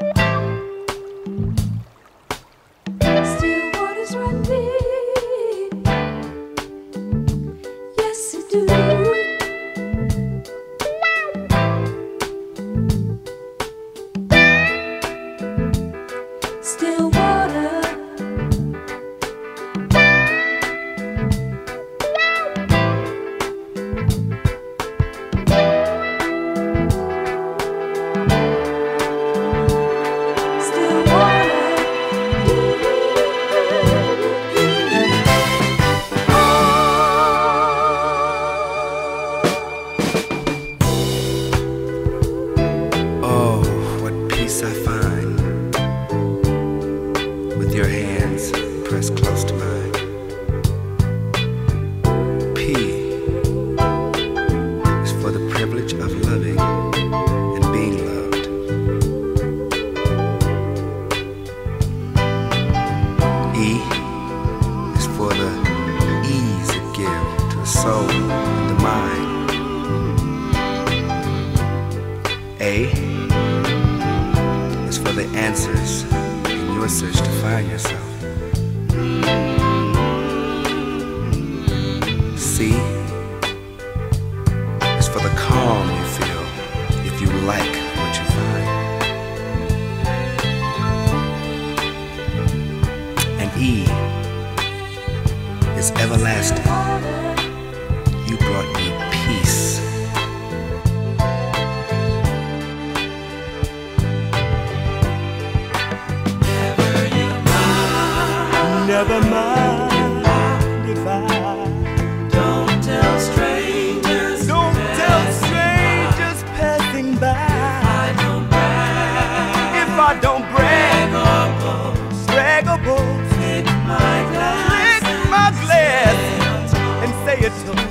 you I find with your hands pressed close to mine. P is for the privilege of loving and being loved. E is for the ease it gives to the soul and the mind. A search to find yourself. C is for the calm you feel if you like what you find. And E is everlasting. You brought me Never mind if I don't tell strangers. Don't tell strangers passing by. If I don't brag. If I don't brag, brag or boast. Lick my glass, lick my glass, and say a toast